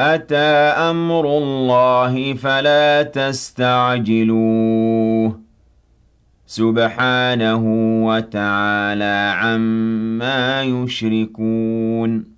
أَتَىٰ أَمْرُ اللَّهِ فَلَا تَسْتَعْجِلُوهُ ۚ. سُبْحَانَهُ وَتَعَالَىٰ عَمَّا يُشْرِكُونَ.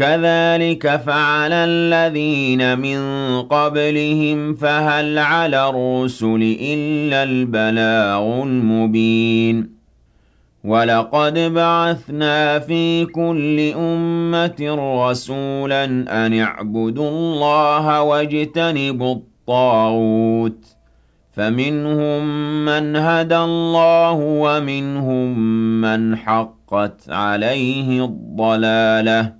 كَذَٰلِكَ فَعَلَ الَّذِينَ مِن قَبْلِهِمْ فَهَلْ عَلَى الرُّسُلِ إِلَّا الْبَلَاغُ الْمُبِينُ؟ وَلَقَدْ بَعَثْنَا فِي كُلِّ أُمَّةٍ رَّسُولًا أَنِ اعْبُدُوا اللَّهَ وَاجْتَنِبُوا الطَّاغُوتَ. فَمِنْهُم مَّنْ هَدَى اللَّهُ وَمِنْهُم مَّنْ حَقَّتْ عَلَيْهِ الضَّلَالَةُ.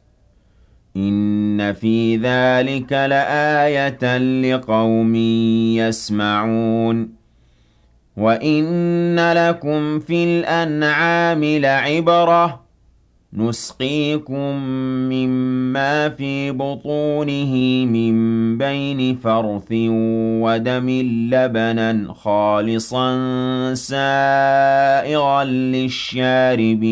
إِنَّ فِي ذَٰلِكَ لَآيَةً لِّقَوْمٍ يَسْمَعُونَ وَإِنَّ لَكُمْ فِي الْأَنْعَامِ لَعِبْرَةً ۖ نُّسْقِيكُم مِّمَّا فِي بُطُونِهِ مِن بَيْنِ فَرْثٍ وَدَمٍ لَّبَنًا خَالِصًا سَائِغًا لِّلشَّارِبِينَ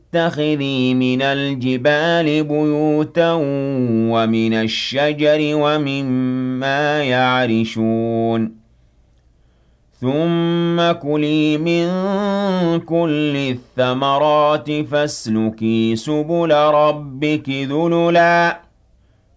اتَّخِذِي مِنَ الْجِبَالِ بُيُوتًا وَمِنَ الشَّجَرِ وَمِمَّا يَعْرِشُونَ. ثُمَّ كُلِي مِن كُلِّ الثَّمَرَاتِ فَاسْلُكِي سُبُلَ رَبِّكِ ذُلُلًا.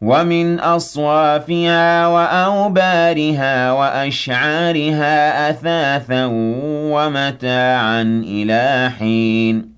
وَمِنْ أَصْوَافِهَا وَأَوْبَارِهَا وَأَشْعَارِهَا أَثَاثًا وَمَتَاعًا إِلَىٰ حِينٍ.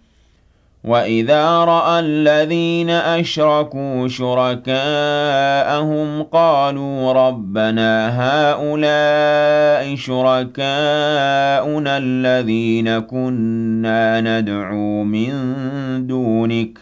وَإِذَا رَأَى الَّذِينَ أَشْرَكُوا شُرَكَاءَهُمْ قَالُوا رَبَّنَا هَٰؤُلَاءِ شُرَكَاؤُنَا الَّذِينَ كُنَّا نَدْعُو مِن دُونِكَ ۖ